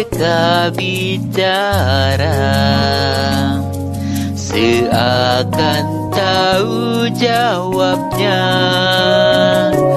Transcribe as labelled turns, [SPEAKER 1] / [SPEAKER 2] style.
[SPEAKER 1] mereka bicara. Seakan tahu jawabnya. Seakan tahu jawabnya